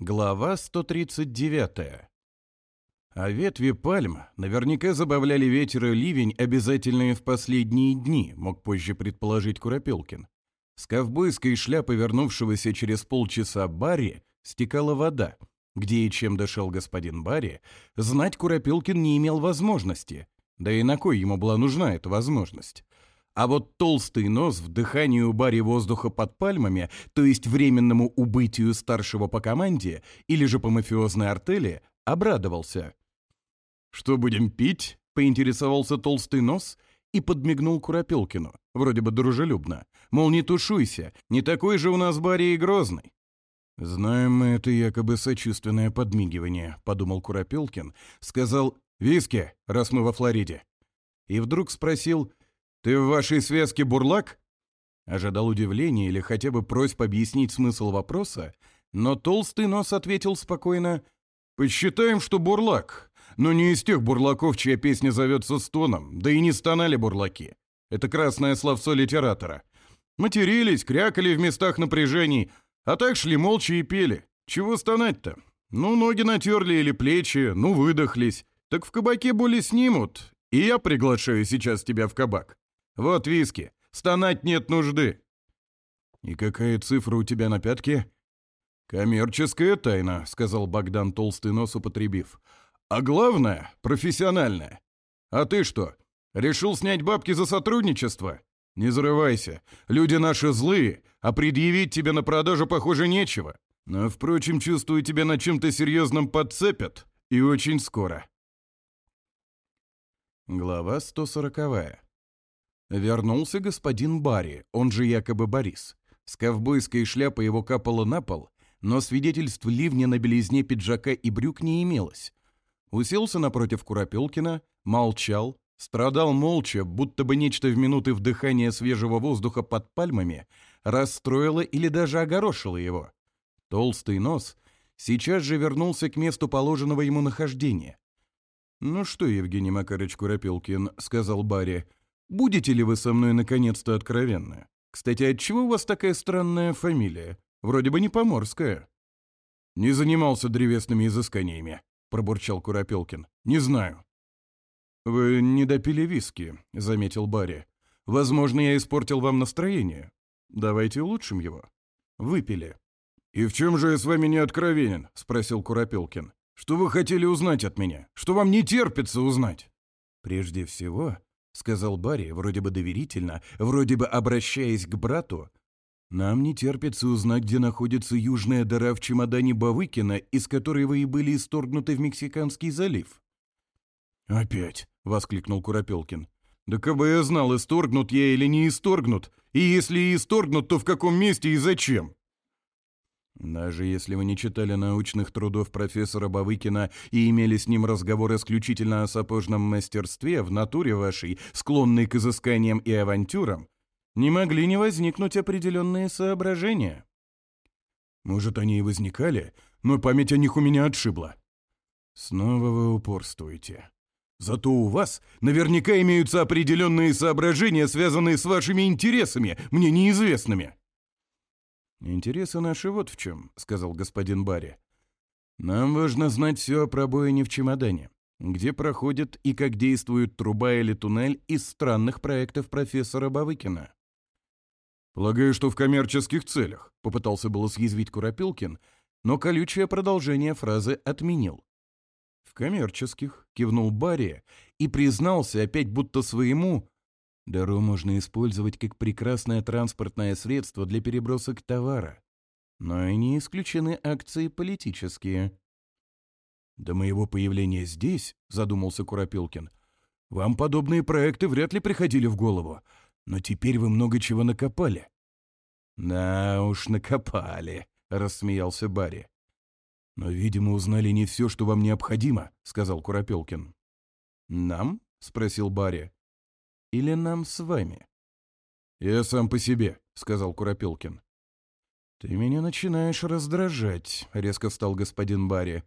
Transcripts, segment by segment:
Глава 139. А ветви пальм наверняка забавляли ветер и ливень, обязательные в последние дни, мог позже предположить Куропелкин. С ковбойской шляпы вернувшегося через полчаса Барри стекала вода. Где и чем дошел господин Барри, знать Куропелкин не имел возможности. Да и на кой ему была нужна эта возможность? А вот толстый нос в дыхании у баре воздуха под пальмами, то есть временному убытию старшего по команде или же по мафиозной артели, обрадовался. «Что будем пить?» — поинтересовался толстый нос и подмигнул Куропелкину, вроде бы дружелюбно. Мол, не тушуйся, не такой же у нас баре и Грозный. «Знаем мы это якобы сочувственное подмигивание», — подумал Куропелкин, сказал «Виски, раз мы во Флориде». И вдруг спросил — «Ты в вашей связке бурлак?» Ожидал удивления или хотя бы просьб объяснить смысл вопроса, но толстый нос ответил спокойно. «Посчитаем, что бурлак, но не из тех бурлаков, чья песня зовется стоном, да и не стонали бурлаки. Это красное словцо литератора. Матерились, крякали в местах напряжений, а так шли молча и пели. Чего стонать-то? Ну, ноги натерли или плечи, ну, выдохлись. Так в кабаке боли снимут, и я приглашаю сейчас тебя в кабак. Вот виски. Стонать нет нужды». «И какая цифра у тебя на пятке?» «Коммерческая тайна», — сказал Богдан толстый нос употребив. «А главное — профессиональная. А ты что, решил снять бабки за сотрудничество? Не зарывайся. Люди наши злые, а предъявить тебе на продажу, похоже, нечего. Но, впрочем, чувствую, тебя на чем-то серьезном подцепят, и очень скоро». Глава 140. Вернулся господин Барри, он же якобы Борис. С ковбойской шляпой его капало на пол, но свидетельств ливня на белизне пиджака и брюк не имелось. Уселся напротив Куропелкина, молчал, страдал молча, будто бы нечто в минуты вдыхания свежего воздуха под пальмами расстроило или даже огорошило его. Толстый нос сейчас же вернулся к месту положенного ему нахождения. «Ну что, Евгений Макарыч Куропелкин», — сказал Барри, — Будете ли вы со мной наконец-то откровенны? Кстати, от чего у вас такая странная фамилия? Вроде бы не поморская». «Не занимался древесными изысканиями», — пробурчал Куропелкин. «Не знаю». «Вы не допили виски», — заметил Барри. «Возможно, я испортил вам настроение. Давайте улучшим его». «Выпили». «И в чем же я с вами не откровенен?» — спросил Куропелкин. «Что вы хотели узнать от меня? Что вам не терпится узнать?» «Прежде всего, — сказал Барри, вроде бы доверительно, вроде бы обращаясь к брату. «Нам не терпится узнать, где находится южная дыра в чемодане Бавыкина, из которой вы и были исторгнуты в Мексиканский залив». «Опять!» — воскликнул Куропелкин. «Да кабы я знал, исторгнут я или не исторгнут, и если и исторгнут, то в каком месте и зачем?» Даже если вы не читали научных трудов профессора Бавыкина и имели с ним разговор исключительно о сапожном мастерстве, в натуре вашей, склонной к изысканиям и авантюрам, не могли не возникнуть определенные соображения. Может, они и возникали, но память о них у меня отшибла. Снова вы упорствуете. Зато у вас наверняка имеются определенные соображения, связанные с вашими интересами, мне неизвестными. «Интересы наши вот в чем», — сказал господин Барри. «Нам важно знать все о пробоине в чемодане, где проходит и как действует труба или туннель из странных проектов профессора Бавыкина». «Полагаю, что в коммерческих целях», — попытался было съязвить Куропилкин, но колючее продолжение фразы отменил. «В коммерческих», — кивнул Барри и признался опять будто своему, Даро можно использовать как прекрасное транспортное средство для перебросок товара. Но и не исключены акции политические. «До моего появления здесь», — задумался Куропилкин, — «вам подобные проекты вряд ли приходили в голову, но теперь вы много чего накопали». «Да уж, накопали», — рассмеялся Барри. «Но, видимо, узнали не все, что вам необходимо», — сказал Куропелкин. «Нам?» — спросил Барри или нам с вами?» «Я сам по себе», — сказал Куропелкин. «Ты меня начинаешь раздражать», — резко встал господин Барри.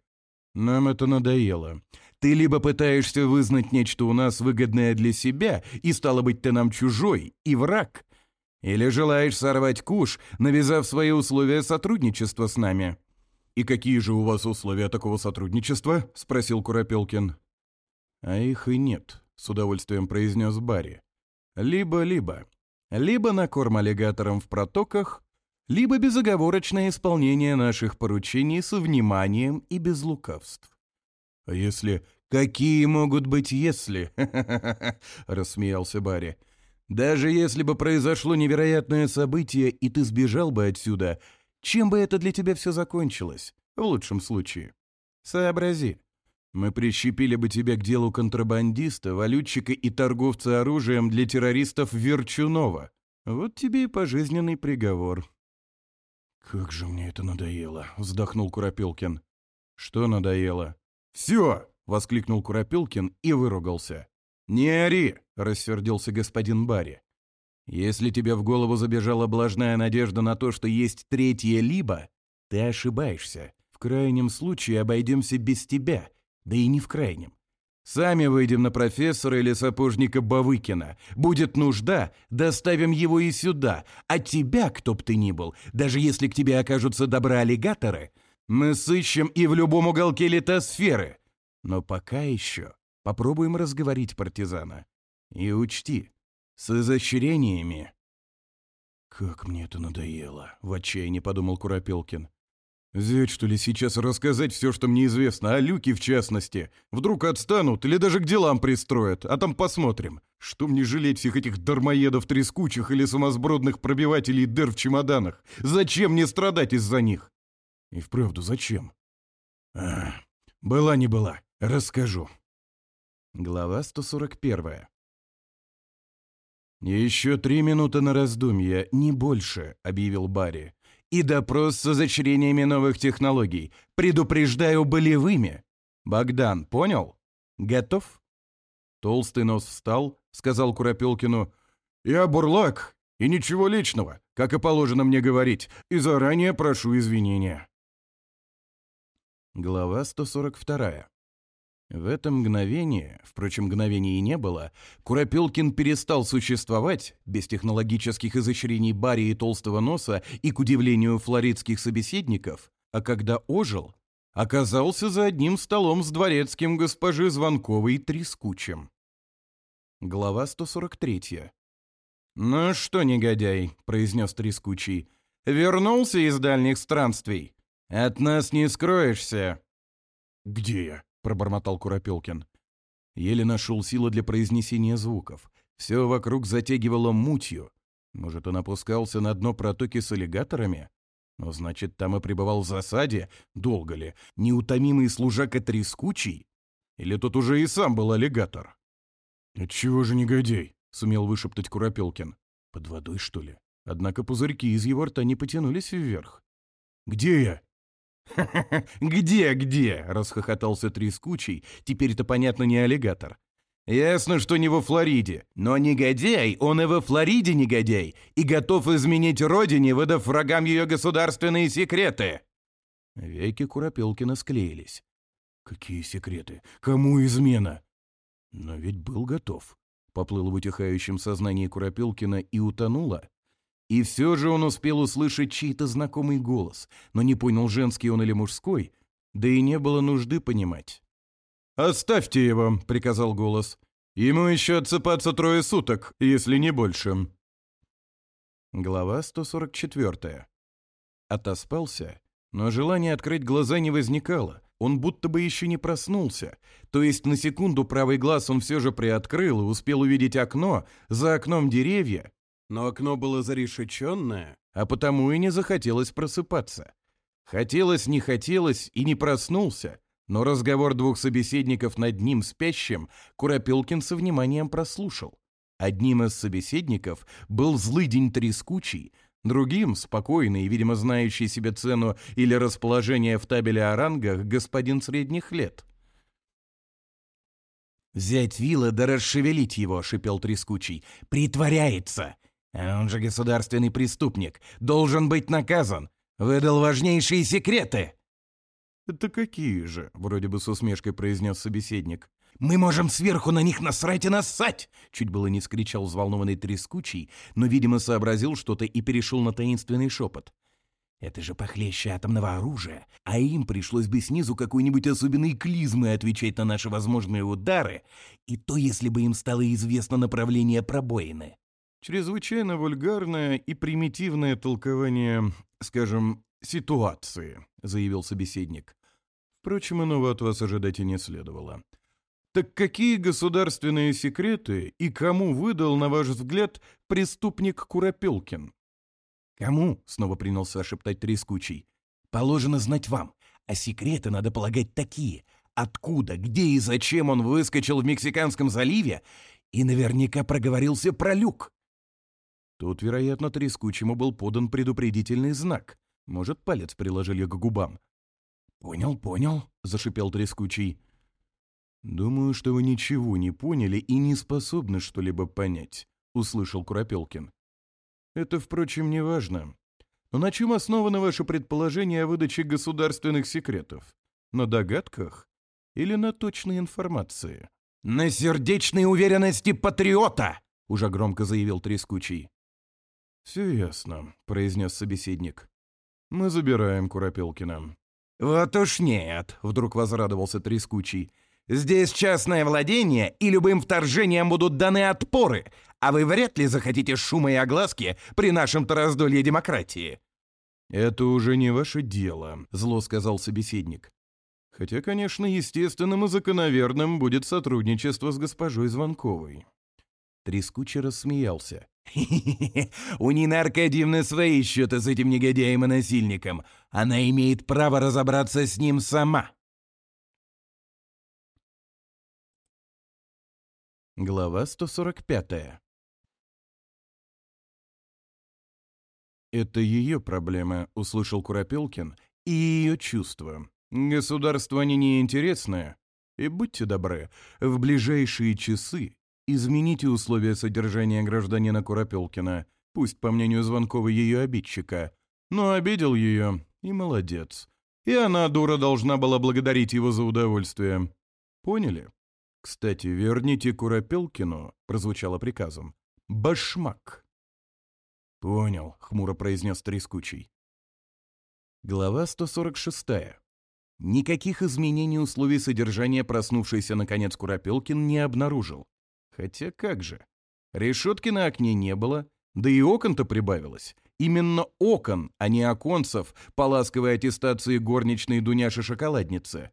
«Нам это надоело. Ты либо пытаешься вызнать нечто у нас выгодное для себя, и, стало быть, ты нам чужой и враг, или желаешь сорвать куш, навязав свои условия сотрудничества с нами». «И какие же у вас условия такого сотрудничества?» — спросил Куропелкин. «А их и нет», — с удовольствием произнес Барри. «Либо-либо. Либо на корм аллигаторам в протоках, либо безоговорочное исполнение наших поручений со вниманием и без лукавств». «А если...» «Какие могут быть «если»?» — рассмеялся Барри. «Даже если бы произошло невероятное событие, и ты сбежал бы отсюда, чем бы это для тебя все закончилось? В лучшем случае. Сообрази, мы прищепили бы тебя к делу контрабандиста, валютчика и торговца оружием для террористов Верчунова. Вот тебе и пожизненный приговор». «Как же мне это надоело!» — вздохнул Куропилкин. «Что надоело?» «Все!» — воскликнул Куропилкин и выругался. «Не ори!» — рассердился господин Барри. «Если тебе в голову забежала блажная надежда на то, что есть третье либо, ты ошибаешься. В крайнем случае обойдемся без тебя, да и не в крайнем. Сами выйдем на профессора или сапожника Бавыкина. Будет нужда, доставим его и сюда. А тебя, кто б ты ни был, даже если к тебе окажутся добра аллигаторы, мы сыщем и в любом уголке литосферы. Но пока еще попробуем разговорить партизана. И учти, с изощрениями... «Как мне это надоело!» — в отчаянии подумал Куропелкин. «Зять, что ли, сейчас рассказать все, что мне известно, о а Люке в частности? Вдруг отстанут или даже к делам пристроят, а там посмотрим. Что мне жалеть всех этих дармоедов трескучих или самосбродных пробивателей дыр в чемоданах? Зачем мне страдать из-за них?» «И вправду, зачем?» а, «Была не была, расскажу». Глава 141. «Еще три минуты на раздумья, не больше», — объявил Барри и допрос с изощрениями новых технологий. Предупреждаю болевыми. Богдан, понял? Готов?» Толстый нос встал, сказал Куропелкину. «Я бурлак, и ничего личного, как и положено мне говорить, и заранее прошу извинения». Глава 142. В это мгновение, впрочем, мгновения и не было, Куропелкин перестал существовать без технологических изощрений Барри и Толстого Носа и, к удивлению флоридских собеседников, а когда ожил, оказался за одним столом с дворецким госпожи Звонковой Трескучем. Глава 143. «Ну что, негодяй», — произнес Трескучий, — «вернулся из дальних странствий? От нас не скроешься». «Где я?» пробормотал Куропелкин. Еле нашел силы для произнесения звуков. Все вокруг затягивало мутью. Может, он опускался на дно протоки с аллигаторами? Но значит, там и пребывал в засаде, долго ли, неутомимый служака трескучий? Или тут уже и сам был аллигатор? «Отчего же негодей? сумел вышептать Куропелкин. «Под водой, что ли?» Однако пузырьки из его рта не потянулись вверх. «Где я?» «Где, где?» — расхохотался трескучий, теперь-то, понятно, не аллигатор. «Ясно, что не во Флориде. Но негодяй, он и во Флориде негодяй, и готов изменить родине, выдав врагам ее государственные секреты». Веки Куропелкина склеились. «Какие секреты? Кому измена?» «Но ведь был готов», — поплыл в утихающем сознании Куропелкина и утонула, и все же он успел услышать чей-то знакомый голос, но не понял, женский он или мужской, да и не было нужды понимать. «Оставьте его», — приказал голос. «Ему еще отсыпаться трое суток, если не больше». Глава 144. Отоспался, но желание открыть глаза не возникало, он будто бы еще не проснулся, то есть на секунду правый глаз он все же приоткрыл и успел увидеть окно, за окном деревья, но окно было зарешеченное, а потому и не захотелось просыпаться. Хотелось, не хотелось и не проснулся, но разговор двух собеседников над ним спящим Куропилкин со вниманием прослушал. Одним из собеседников был злый день трескучий, другим, спокойный и, видимо, знающий себе цену или расположение в табеле о рангах, господин средних лет. «Взять вилла да расшевелить его», — шипел трескучий. «Притворяется! он же государственный преступник, должен быть наказан. Выдал важнейшие секреты. «Это какие же?» — вроде бы с усмешкой произнес собеседник. «Мы можем сверху на них насрать и нассать!» Чуть было не скричал взволнованный трескучий, но, видимо, сообразил что-то и перешел на таинственный шепот. «Это же похлеще атомного оружия, а им пришлось бы снизу какой-нибудь особенной клизмы отвечать на наши возможные удары, и то, если бы им стало известно направление пробоины» чрезвычайно вульгарное и примитивное толкование, скажем, ситуации», — заявил собеседник. Впрочем, иного от вас ожидать и не следовало. Так какие государственные секреты и кому выдал, на ваш взгляд, преступник Куропелкин? «Кому?» — снова принялся ошептать трескучий. «Положено знать вам, а секреты, надо полагать, такие. Откуда, где и зачем он выскочил в Мексиканском заливе и наверняка проговорился про люк. Тут, вероятно, трескучему был подан предупредительный знак. Может, палец приложили к губам. «Понял, понял», — зашипел трескучий. «Думаю, что вы ничего не поняли и не способны что-либо понять», — услышал Куропелкин. «Это, впрочем, не важно. Но на чем основано ваше предположение о выдаче государственных секретов? На догадках или на точной информации?» «На сердечной уверенности патриота!» — уже громко заявил Трескучий. «Все ясно», — произнес собеседник. «Мы забираем Куропелкина». «Вот уж нет», — вдруг возрадовался Трескучий. «Здесь частное владение, и любым вторжением будут даны отпоры, а вы вряд ли захотите шума и огласки при нашем тараздолье демократии». «Это уже не ваше дело», — зло сказал собеседник. «Хотя, конечно, естественным и закономерным будет сотрудничество с госпожой Звонковой». Трескуче рассмеялся. «У Нины Аркадьевны свои счеты с этим негодяем и насильником. Она имеет право разобраться с ним сама». Глава 145 «Это ее проблема», — услышал Куропелкин, — «и ее чувства. Государство не неинтересное. И будьте добры, в ближайшие часы измените условия содержания гражданина Куропелкина, пусть, по мнению Звонкова, ее обидчика. Но обидел ее, и молодец. И она, дура, должна была благодарить его за удовольствие. Поняли? «Кстати, верните Куропелкину», — прозвучало приказом. «Башмак». «Понял», — хмуро произнес Трескучий. Глава 146. Никаких изменений условий содержания проснувшийся, наконец, Куропелкин не обнаружил. Хотя как же? Решетки на окне не было, да и окон-то прибавилось. Именно окон, а не оконцев, по ласковой аттестации горничной Дуняши-шоколадницы.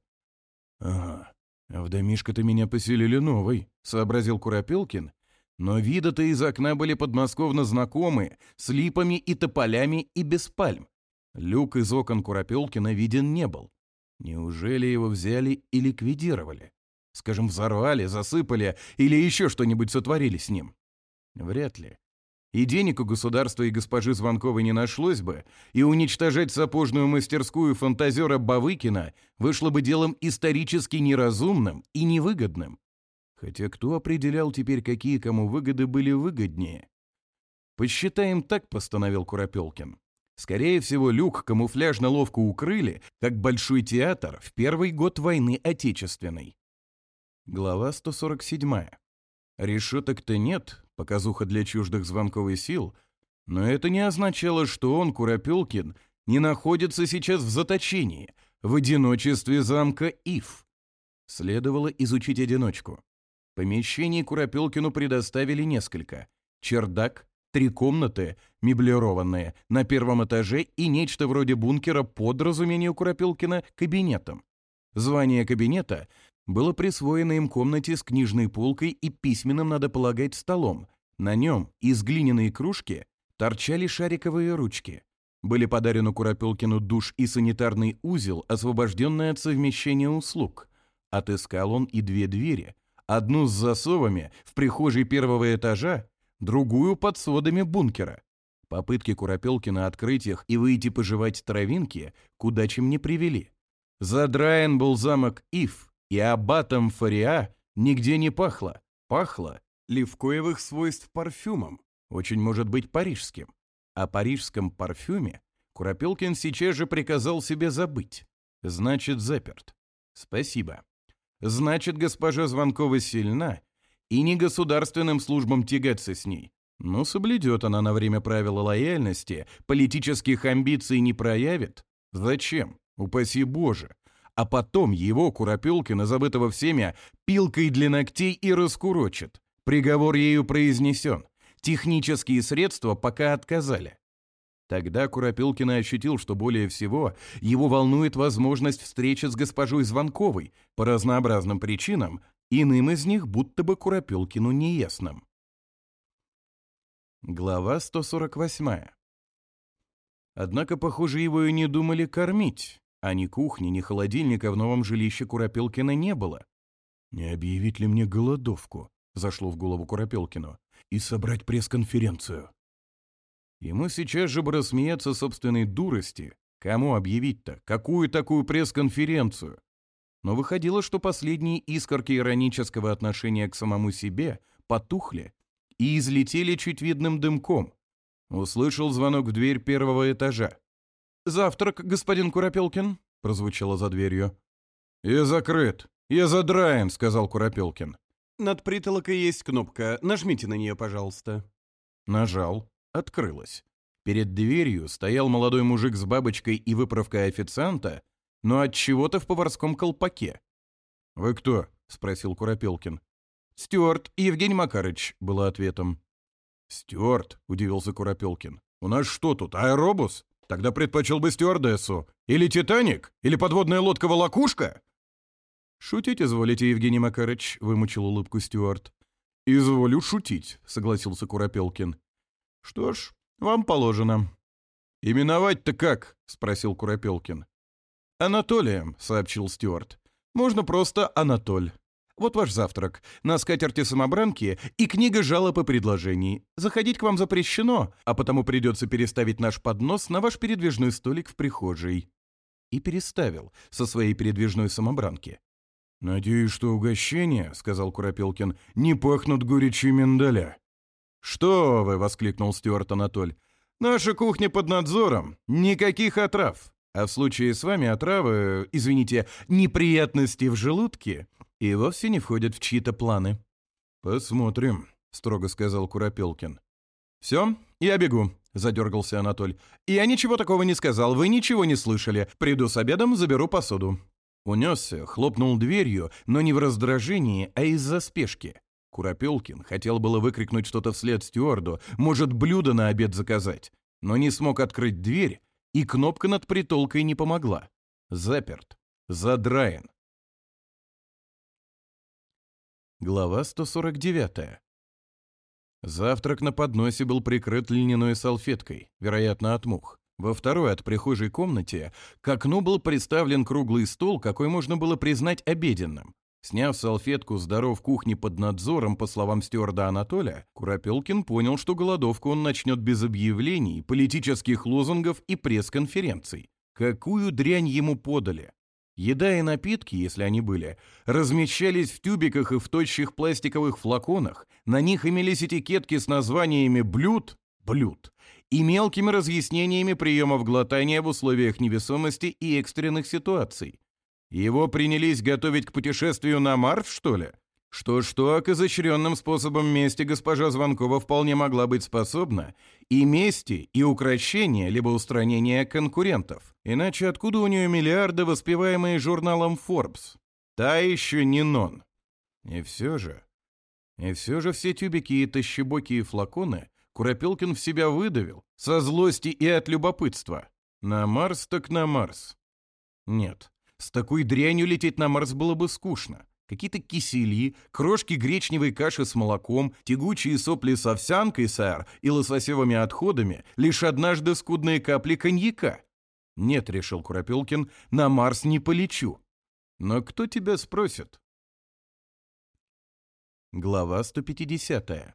«Ага, в домишко-то меня поселили новый», — сообразил Куропилкин. Но виды-то из окна были подмосковно знакомы, с липами и тополями и без пальм. Люк из окон Куропелкина виден не был. Неужели его взяли и ликвидировали? Скажем, взорвали, засыпали или еще что-нибудь сотворили с ним? Вряд ли. И денег у государства и госпожи Звонковой не нашлось бы, и уничтожать сапожную мастерскую фантазера Бавыкина вышло бы делом исторически неразумным и невыгодным. Хотя кто определял теперь, какие кому выгоды были выгоднее? «Посчитаем так», — постановил Куропелкин. «Скорее всего, люк камуфляжно ловко укрыли, как Большой театр в первый год войны Отечественной. Глава 147. Решеток-то нет, показуха для чуждых звонковой сил, но это не означало, что он, Куропелкин, не находится сейчас в заточении, в одиночестве замка Ив. Следовало изучить одиночку. Помещений Куропелкину предоставили несколько. Чердак, три комнаты, меблированные, на первом этаже и нечто вроде бункера под, разумению Куропелкина, кабинетом. Звание кабинета было присвоено им комнате с книжной полкой и письменным, надо полагать, столом. На нем из глиняной кружки торчали шариковые ручки. Были подарены Куропелкину душ и санитарный узел, освобожденный от совмещения услуг. Отыскал он и две двери. Одну с засовами в прихожей первого этажа, другую под сводами бункера. Попытки Куропелкина открыть их и выйти пожевать травинки куда чем не привели. Задраен был замок Ив, и аббатом Фариа нигде не пахло. Пахло левкоевых свойств парфюмом, очень может быть парижским. О парижском парфюме Куропелкин сейчас же приказал себе забыть. Значит, заперт. Спасибо. Значит, госпожа Звонкова сильна, и не государственным службам тягаться с ней. Но ну, соблюдет она на время правила лояльности, политических амбиций не проявит. Зачем? Упаси Боже а потом его, Куропелкина, забытого всеми, пилкой для ногтей и раскурочит. Приговор ею произнесен. Технические средства пока отказали. Тогда Куропилкина ощутил, что более всего его волнует возможность встречи с госпожой Звонковой по разнообразным причинам, иным из них будто бы Куропилкину неясным. Глава 148. Однако, похоже, его и не думали кормить. А ни кухни, ни холодильника в новом жилище Куропелкина не было. «Не объявить ли мне голодовку?» — зашло в голову Куропелкину. «И собрать пресс-конференцию». Ему сейчас же бы рассмеяться собственной дурости. Кому объявить-то? Какую такую пресс-конференцию? Но выходило, что последние искорки иронического отношения к самому себе потухли и излетели чуть видным дымком. Услышал звонок в дверь первого этажа. «Завтрак, господин Куропелкин», — прозвучало за дверью. «Я закрыт. Я задраен», — сказал Куропелкин. «Над притолокой есть кнопка. Нажмите на нее, пожалуйста». Нажал. открылось. Перед дверью стоял молодой мужик с бабочкой и выправкой официанта, но от чего-то в поварском колпаке. «Вы кто?» — спросил Куропелкин. «Стюарт Евгений Макарыч», — было ответом. «Стюарт», — удивился Куропелкин. «У нас что тут, аэробус?» Тогда предпочел бы стюардессу. Или Титаник? Или подводная лодка-волокушка?» «Шутить изволите, Евгений Макарыч», — вымучил улыбку Стюарт. «Изволю шутить», — согласился Куропелкин. «Что ж, вам положено». «Именовать-то как?» — спросил Куропелкин. «Анатолием», — сообщил Стюарт. «Можно просто Анатоль. Вот ваш завтрак. На скатерти самобранки и книга жалоб и предложений. Заходить к вам запрещено, а потому придется переставить наш поднос на ваш передвижной столик в прихожей». И переставил со своей передвижной самобранки. «Надеюсь, что угощение, сказал Куропелкин, — не пахнут горечью миндаля». «Что вы!» — воскликнул Стюарт Анатоль. «Наша кухня под надзором. Никаких отрав. А в случае с вами отравы, извините, неприятности в желудке и вовсе не входят в чьи-то планы». «Посмотрим», — строго сказал Куропелкин. «Все, я бегу», — задергался Анатоль. «Я ничего такого не сказал, вы ничего не слышали. Приду с обедом, заберу посуду». Унесся, хлопнул дверью, но не в раздражении, а из-за спешки. Куропелкин хотел было выкрикнуть что-то вслед стюарду, может, блюдо на обед заказать, но не смог открыть дверь, и кнопка над притолкой не помогла. Заперт, задраен, Глава 149. Завтрак на подносе был прикрыт льняной салфеткой, вероятно, от мух. Во второй от прихожей комнате к окну был приставлен круглый стол, какой можно было признать обеденным. Сняв салфетку «Здоров кухни под надзором», по словам стюарда Анатоля, Куропелкин понял, что голодовку он начнет без объявлений, политических лозунгов и пресс-конференций. Какую дрянь ему подали? Еда и напитки, если они были, размещались в тюбиках и в тощих пластиковых флаконах. На них имелись этикетки с названиями блюд, блюд и мелкими разъяснениями приемов глотания в условиях невесомости и экстренных ситуаций. Его принялись готовить к путешествию на Марс, что ли? что-что а к изощренным способам мести госпожа Звонкова вполне могла быть способна, и мести, и укращения, либо устранения конкурентов. Иначе откуда у нее миллиарды, воспеваемые журналом Forbes? Та еще не нон. И все же... И все же все тюбики и тащебоки и флаконы Куропелкин в себя выдавил, со злости и от любопытства. На Марс так на Марс. Нет, с такой дрянью лететь на Марс было бы скучно. Какие-то кисели, крошки гречневой каши с молоком, тягучие сопли с овсянкой, сэр, и лососевыми отходами, лишь однажды скудные капли коньяка. Нет, решил Куропелкин, на Марс не полечу. Но кто тебя спросит? Глава 150.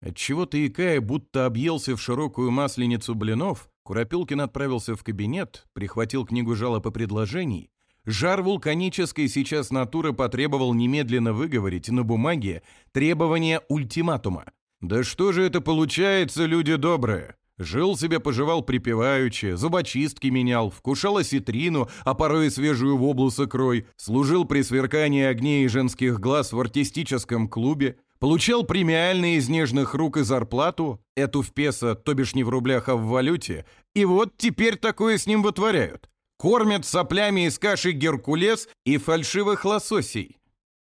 Отчего-то икая, будто объелся в широкую масленицу блинов, Куропелкин отправился в кабинет, прихватил книгу жалоб и предложений Жар вулканической сейчас натуры потребовал немедленно выговорить на бумаге требование ультиматума. «Да что же это получается, люди добрые?» Жил себе, поживал припеваючи, зубочистки менял, вкушал осетрину, а порой и свежую воблу сокрой. служил при сверкании огней и женских глаз в артистическом клубе, получал премиальные из нежных рук и зарплату, эту в песо, то бишь не в рублях, а в валюте, и вот теперь такое с ним вытворяют кормят соплями из каши геркулес и фальшивых лососей.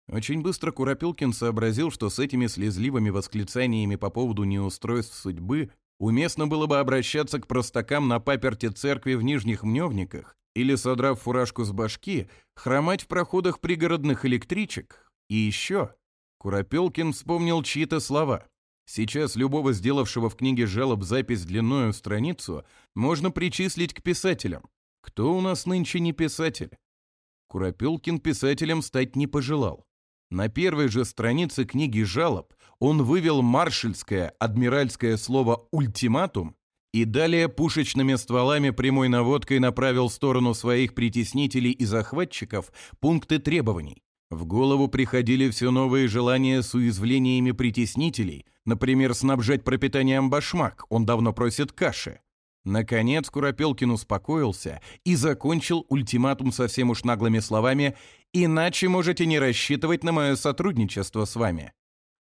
Очень быстро Куропилкин сообразил, что с этими слезливыми восклицаниями по поводу неустройств судьбы уместно было бы обращаться к простакам на паперте церкви в Нижних Мневниках или, содрав фуражку с башки, хромать в проходах пригородных электричек. И еще Куропелкин вспомнил чьи-то слова. Сейчас любого сделавшего в книге жалоб запись длиною страницу можно причислить к писателям. Кто у нас нынче не писатель? Куропелкин писателем стать не пожелал. На первой же странице книги жалоб он вывел маршальское адмиральское слово «ультиматум» и далее пушечными стволами прямой наводкой направил в сторону своих притеснителей и захватчиков пункты требований. В голову приходили все новые желания с уязвлениями притеснителей, например, снабжать пропитанием башмак, он давно просит каши, Наконец Куропелкин успокоился и закончил ультиматум совсем уж наглыми словами «Иначе можете не рассчитывать на мое сотрудничество с вами».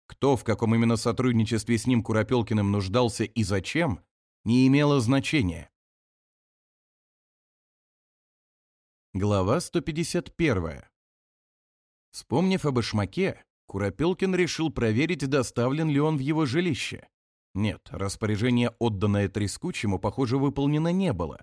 Кто в каком именно сотрудничестве с ним Куропелкиным нуждался и зачем, не имело значения. Глава 151. Вспомнив об Ишмаке, Куропелкин решил проверить, доставлен ли он в его жилище. Нет, распоряжение, отданное Трескучему, похоже, выполнено не было.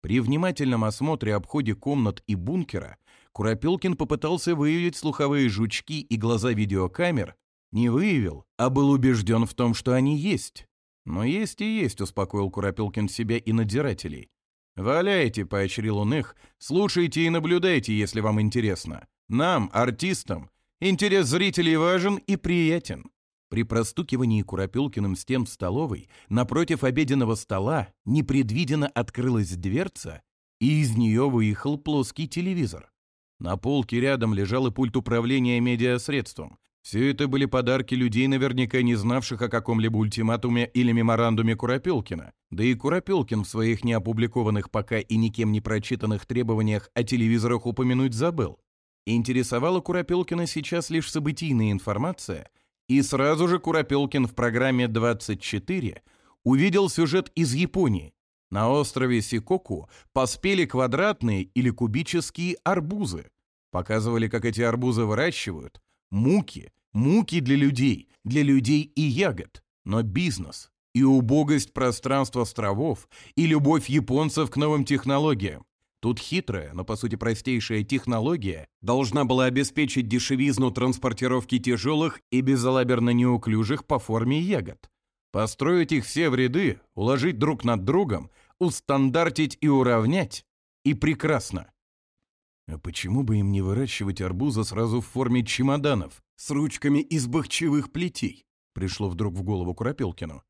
При внимательном осмотре обходе комнат и бункера Куропелкин попытался выявить слуховые жучки и глаза видеокамер, не выявил, а был убежден в том, что они есть. Но есть и есть, успокоил Куропелкин себя и надзирателей. «Валяйте», — поощрил он их, — «слушайте и наблюдайте, если вам интересно. Нам, артистам, интерес зрителей важен и приятен». При простукивании Куропелкиным стен в столовой напротив обеденного стола непредвиденно открылась дверца, и из нее выехал плоский телевизор. На полке рядом лежал и пульт управления медиасредством. Все это были подарки людей, наверняка не знавших о каком-либо ультиматуме или меморандуме Куропелкина. Да и Куропелкин в своих неопубликованных пока и никем не прочитанных требованиях о телевизорах упомянуть забыл. Интересовала Куропелкина сейчас лишь событийная информация – и сразу же Куропелкин в программе «24» увидел сюжет из Японии. На острове Сикоку поспели квадратные или кубические арбузы. Показывали, как эти арбузы выращивают. Муки. Муки для людей. Для людей и ягод. Но бизнес. И убогость пространства островов. И любовь японцев к новым технологиям. Тут хитрая, но по сути простейшая технология должна была обеспечить дешевизну транспортировки тяжелых и безалаберно неуклюжих по форме ягод. Построить их все в ряды, уложить друг над другом, устандартить и уравнять. И прекрасно. А почему бы им не выращивать арбуза сразу в форме чемоданов, с ручками из бахчевых плетей? Пришло вдруг в голову Куропелкину.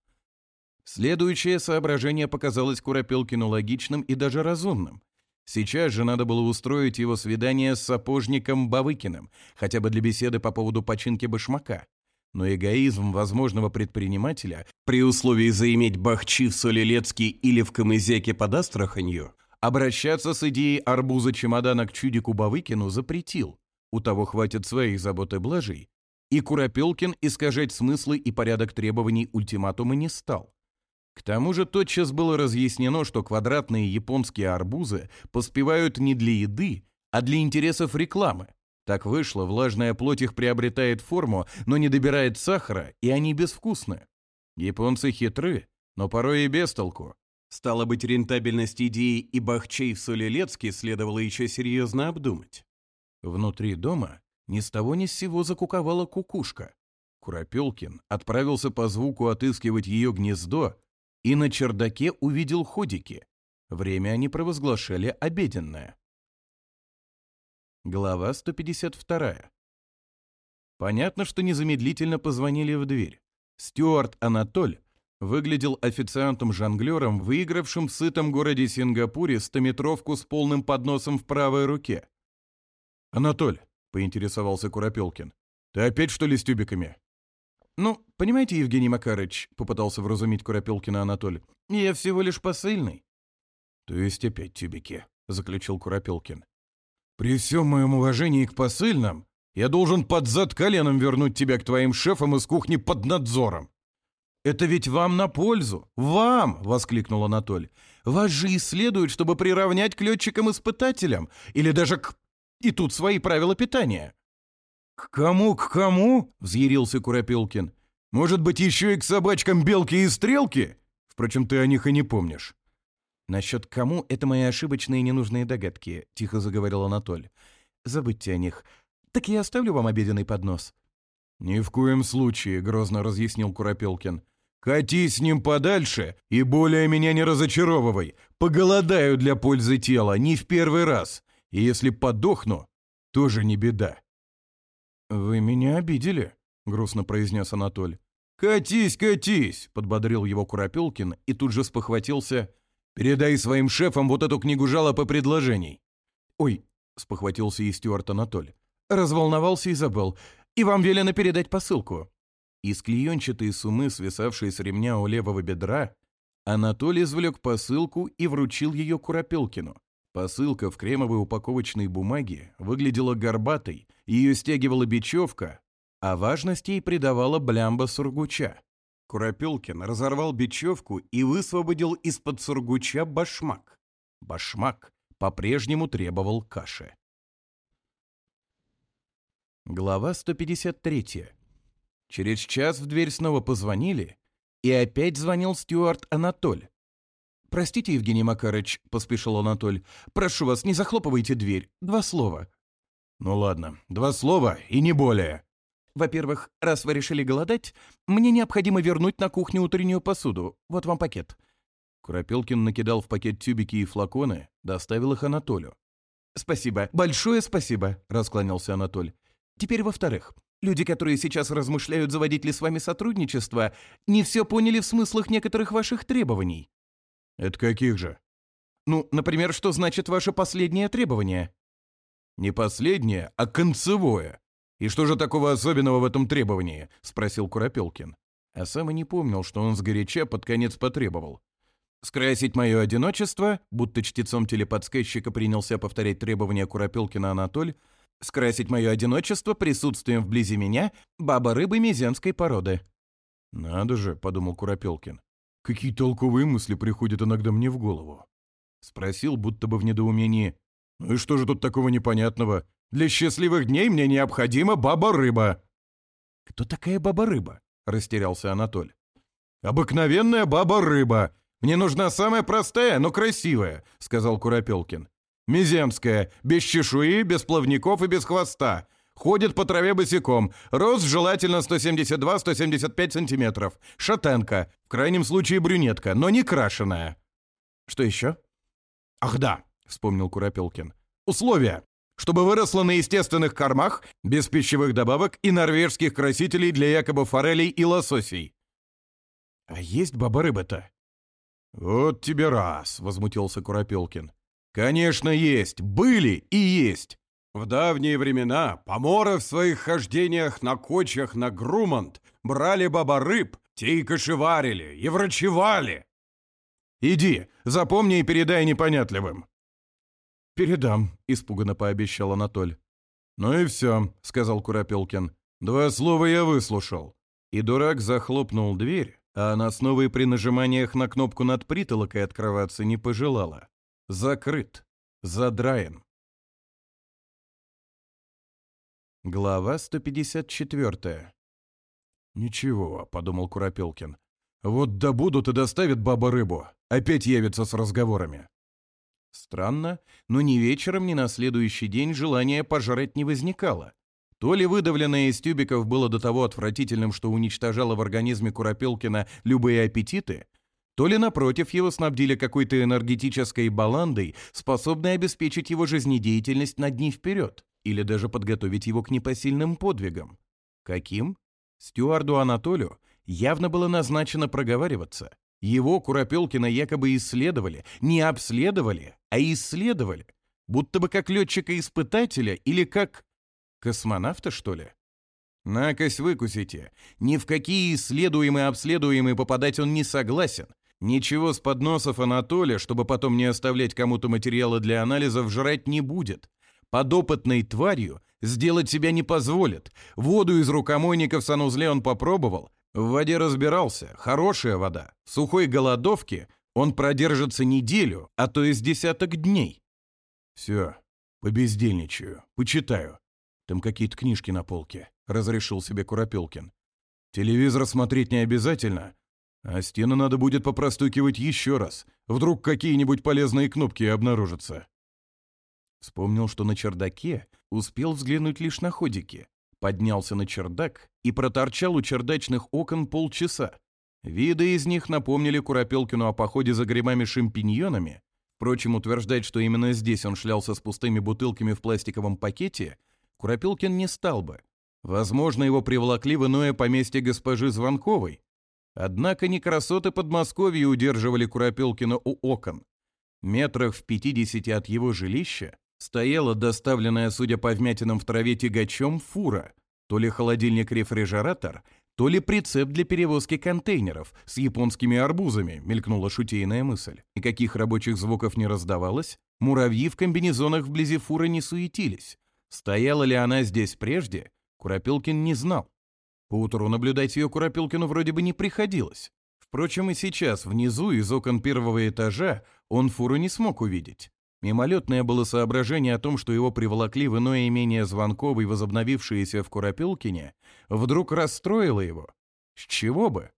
Следующее соображение показалось Куропелкину логичным и даже разумным. Сейчас же надо было устроить его свидание с сапожником Бавыкиным, хотя бы для беседы по поводу починки башмака. Но эгоизм возможного предпринимателя, при условии заиметь бахчи в Солилецке или в Камызяке под Астраханью, обращаться с идеей арбуза чемодана к чудику Бавыкину запретил. У того хватит своей заботы блажей. И Куропелкин искажать смыслы и порядок требований ультиматума не стал. К тому же тотчас было разъяснено, что квадратные японские арбузы поспевают не для еды, а для интересов рекламы. Так вышло, влажная плоть их приобретает форму, но не добирает сахара, и они безвкусны. Японцы хитры, но порой и без толку. Стало быть, рентабельность идеи и бахчей в Солилецке следовало еще серьезно обдумать. Внутри дома ни с того ни с сего закуковала кукушка. Куропелкин отправился по звуку отыскивать ее гнездо, и на чердаке увидел ходики. Время они провозглашали обеденное. Глава 152. Понятно, что незамедлительно позвонили в дверь. Стюарт Анатоль выглядел официантом-жонглером, выигравшим в сытом городе Сингапуре стометровку с полным подносом в правой руке. «Анатоль», — поинтересовался Куропелкин, — «ты опять, что ли, с тюбиками?» «Ну, понимаете, Евгений Макарыч», — попытался вразумить Куропелкина Анатолий, — «я всего лишь посыльный». «То есть опять тюбики», — заключил Куропелкин. «При всем моем уважении к посыльным, я должен под зад коленом вернуть тебя к твоим шефам из кухни под надзором». «Это ведь вам на пользу! Вам!» — воскликнул Анатолий. «Вас же и следует, чтобы приравнять к летчикам-испытателям, или даже к...» И тут свои правила питания. «К кому, к кому? взъярился Куропелкин. «Может быть, еще и к собачкам белки и стрелки? Впрочем, ты о них и не помнишь». «Насчет кому — это мои ошибочные и ненужные догадки», — тихо заговорил Анатоль. «Забудьте о них. Так я оставлю вам обеденный поднос». «Ни в коем случае», — грозно разъяснил Куропелкин. «Кати с ним подальше и более меня не разочаровывай. Поголодаю для пользы тела, не в первый раз. И если подохну, тоже не беда». «Вы меня обидели», — грустно произнес Анатоль. «Катись, катись!» — подбодрил его Куропелкин и тут же спохватился. «Передай своим шефам вот эту книгу жалоб и предложений». «Ой!» — спохватился и Стюарт Анатоль. Разволновался и забыл. «И вам велено передать посылку». Из клеенчатой сумы, свисавшей с ремня у левого бедра, Анатолий извлек посылку и вручил ее Куропелкину. Посылка в кремовой упаковочной бумаге выглядела горбатой, ее стягивала бечевка, а важность ей придавала блямба сургуча. Куропелкин разорвал бечевку и высвободил из-под сургуча башмак. Башмак по-прежнему требовал каши. Глава 153. Через час в дверь снова позвонили, и опять звонил Стюарт Анатоль, «Простите, Евгений Макарыч», — поспешил Анатоль. «Прошу вас, не захлопывайте дверь. Два слова». «Ну ладно, два слова и не более». «Во-первых, раз вы решили голодать, мне необходимо вернуть на кухню утреннюю посуду. Вот вам пакет». Куропелкин накидал в пакет тюбики и флаконы, доставил их Анатолю. «Спасибо, большое спасибо», — раскланялся Анатоль. «Теперь во-вторых, люди, которые сейчас размышляют, заводить ли с вами сотрудничество, не все поняли в смыслах некоторых ваших требований. «Это каких же?» «Ну, например, что значит ваше последнее требование?» «Не последнее, а концевое. И что же такого особенного в этом требовании?» – спросил Куропелкин. А сам и не помнил, что он сгоряча под конец потребовал. «Скрасить мое одиночество», будто чтецом телеподсказчика принялся повторять требования Куропелкина Анатоль, «скрасить мое одиночество присутствием вблизи меня баба-рыбы мезенской породы». «Надо же», — подумал Куропелкин, Какие толковые мысли приходят иногда мне в голову? Спросил, будто бы в недоумении. Ну и что же тут такого непонятного? Для счастливых дней мне необходима баба-рыба. Кто такая баба-рыба? Растерялся Анатоль. Обыкновенная баба-рыба. Мне нужна самая простая, но красивая, сказал Куропелкин. Миземская, без чешуи, без плавников и без хвоста. Ходит по траве босиком. Рост желательно 172-175 сантиметров. Шатенка. В крайнем случае брюнетка, но не крашеная. Что еще? Ах да, вспомнил Куропелкин. Условия. Чтобы выросла на естественных кормах, без пищевых добавок и норвежских красителей для якобы форелей и лососей. А есть баба-рыба-то? Вот тебе раз, возмутился Куропелкин. Конечно, есть. Были и есть. В давние времена поморы в своих хождениях на кочах на Грумант брали баба-рыб, те и кошеварили, и врачевали. Иди, запомни и передай непонятливым. «Передам», — испуганно пообещал Анатоль. «Ну и все», — сказал Куропелкин. «Два слова я выслушал». И дурак захлопнул дверь, а она снова и при нажиманиях на кнопку над притолокой открываться не пожелала. Закрыт. Задраен. Глава 154. «Ничего», — подумал Куропелкин. «Вот добудут и доставят баба рыбу. Опять явится с разговорами». Странно, но ни вечером, ни на следующий день желания пожрать не возникало. То ли выдавленное из тюбиков было до того отвратительным, что уничтожало в организме Куропелкина любые аппетиты, то ли, напротив, его снабдили какой-то энергетической баландой, способной обеспечить его жизнедеятельность на дни вперед или даже подготовить его к непосильным подвигам. Каким? Стюарду Анатолию явно было назначено проговариваться. Его Куропелкина якобы исследовали, не обследовали, а исследовали, будто бы как летчика-испытателя или как космонавта, что ли? Накось выкусите. Ни в какие исследуемые обследуемые попадать он не согласен. Ничего с подносов Анатолия, чтобы потом не оставлять кому-то материалы для анализа, жрать не будет подопытной тварью сделать себя не позволит. Воду из рукомойника в санузле он попробовал. В воде разбирался. Хорошая вода. В сухой голодовке он продержится неделю, а то из десяток дней. Все, побездельничаю, почитаю. Там какие-то книжки на полке, разрешил себе Куропелкин. Телевизор смотреть не обязательно, а стены надо будет попростукивать еще раз. Вдруг какие-нибудь полезные кнопки обнаружатся. Вспомнил, что на чердаке успел взглянуть лишь на ходики. Поднялся на чердак и проторчал у чердачных окон полчаса. Виды из них напомнили Куропелкину о походе за грибами-шампиньонами. Впрочем, утверждать, что именно здесь он шлялся с пустыми бутылками в пластиковом пакете, Куропелкин не стал бы. Возможно, его привлекли в иное поместье госпожи Звонковой. Однако не красоты Подмосковья удерживали Куропелкина у окон. Метрах в пятидесяти от его жилища стояла доставленная, судя по вмятинам в траве тягачом, фура, то ли холодильник-рефрижератор, то ли прицеп для перевозки контейнеров с японскими арбузами, мелькнула шутейная мысль. Никаких рабочих звуков не раздавалось, муравьи в комбинезонах вблизи фуры не суетились. Стояла ли она здесь прежде, Куропилкин не знал. Поутру наблюдать ее Куропилкину вроде бы не приходилось. Впрочем, и сейчас внизу из окон первого этажа он фуру не смог увидеть. Мимолетное было соображение о том, что его приволокли в иное имение Звонковой, возобновившееся в Куропилкине, вдруг расстроило его. С чего бы?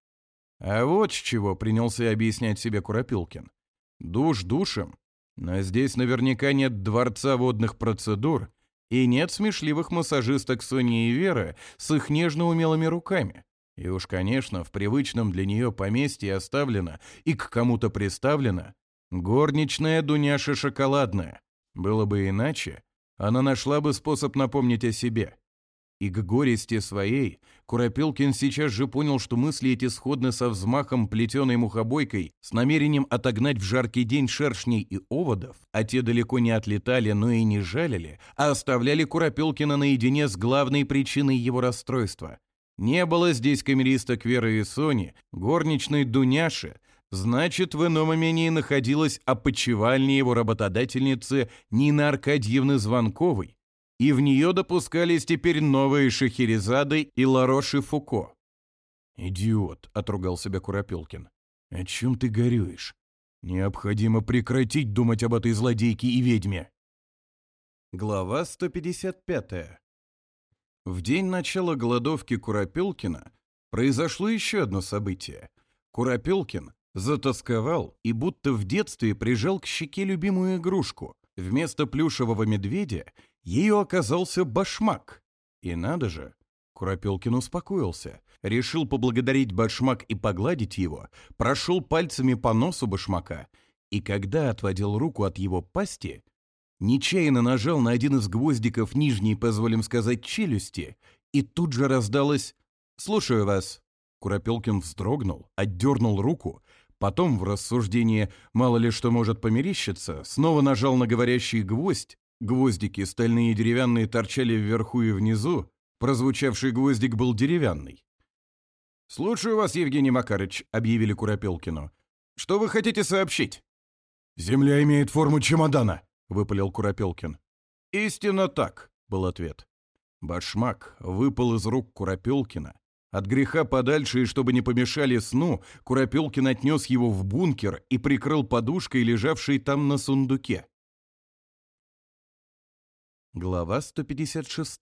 А вот с чего принялся объяснять себе Куропилкин. Душ душем, но здесь наверняка нет дворца водных процедур и нет смешливых массажисток Сони и Веры с их нежно умелыми руками. И уж, конечно, в привычном для нее поместье оставлено и к кому-то приставлено Горничная Дуняша шоколадная. Было бы иначе, она нашла бы способ напомнить о себе. И к горести своей Куропилкин сейчас же понял, что мысли эти сходны со взмахом плетеной мухобойкой с намерением отогнать в жаркий день шершней и оводов, а те далеко не отлетали, но и не жалили, а оставляли Куропилкина наедине с главной причиной его расстройства. Не было здесь камеристок Веры и Сони, горничной Дуняши, Значит, в ином имении находилась опочивальня его работодательницы Нины Аркадьевны Звонковой, и в нее допускались теперь новые Шахерезады и Лароши Фуко. «Идиот», — отругал себя Куропелкин, — «о чем ты горюешь? Необходимо прекратить думать об этой злодейке и ведьме». Глава 155. В день начала голодовки Куропелкина произошло еще одно событие — Куропелкин Затасковал и будто в детстве прижал к щеке любимую игрушку. Вместо плюшевого медведя ее оказался башмак. И надо же, Куропелкин успокоился. Решил поблагодарить башмак и погладить его, прошел пальцами по носу башмака, и когда отводил руку от его пасти, нечаянно нажал на один из гвоздиков нижней, позволим сказать, челюсти, и тут же раздалось «Слушаю вас». Куропелкин вздрогнул, отдернул руку Потом, в рассуждение «мало ли что может померещиться», снова нажал на говорящий гвоздь. Гвоздики, стальные и деревянные, торчали вверху и внизу. Прозвучавший гвоздик был деревянный. «Слушаю вас, Евгений Макарыч», — объявили Куропелкину. «Что вы хотите сообщить?» «Земля имеет форму чемодана», — выпалил Куропелкин. «Истинно так», — был ответ. Башмак выпал из рук Куропелкина, от греха подальше и чтобы не помешали сну, Куропелкин отнес его в бункер и прикрыл подушкой, лежавшей там на сундуке. Глава 156.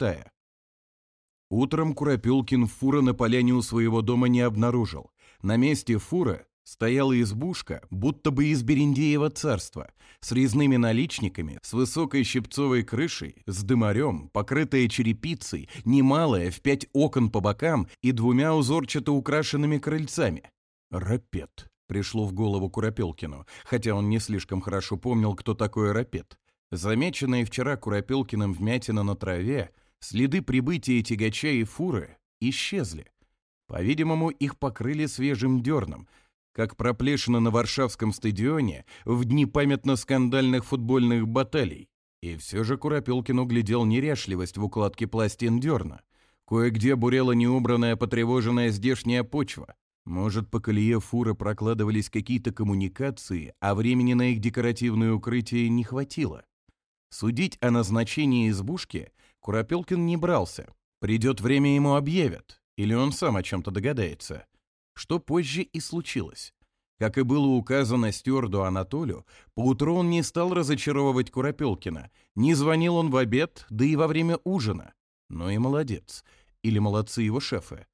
Утром Куропелкин фура на поляне у своего дома не обнаружил. На месте фуры. Стояла избушка, будто бы из Берендеева царства, с резными наличниками, с высокой щипцовой крышей, с дымарем, покрытая черепицей, немалая, в пять окон по бокам и двумя узорчато украшенными крыльцами. «Рапет», — пришло в голову Куропелкину, хотя он не слишком хорошо помнил, кто такой рапет. Замеченные вчера Куропелкиным вмятина на траве, следы прибытия тягача и фуры исчезли. По-видимому, их покрыли свежим дерном — как проплешина на Варшавском стадионе в дни памятно-скандальных футбольных баталий. И все же Куропилкин углядел неряшливость в укладке пластин дерна. Кое-где бурела неубранная потревоженная здешняя почва. Может, по колее фуры прокладывались какие-то коммуникации, а времени на их декоративное укрытие не хватило. Судить о назначении избушки Куропилкин не брался. Придет время, ему объявят. Или он сам о чем-то догадается что позже и случилось. Как и было указано стюарду Анатолию, поутру он не стал разочаровывать Куропелкина. Не звонил он в обед, да и во время ужина. Но ну и молодец. Или молодцы его шефы.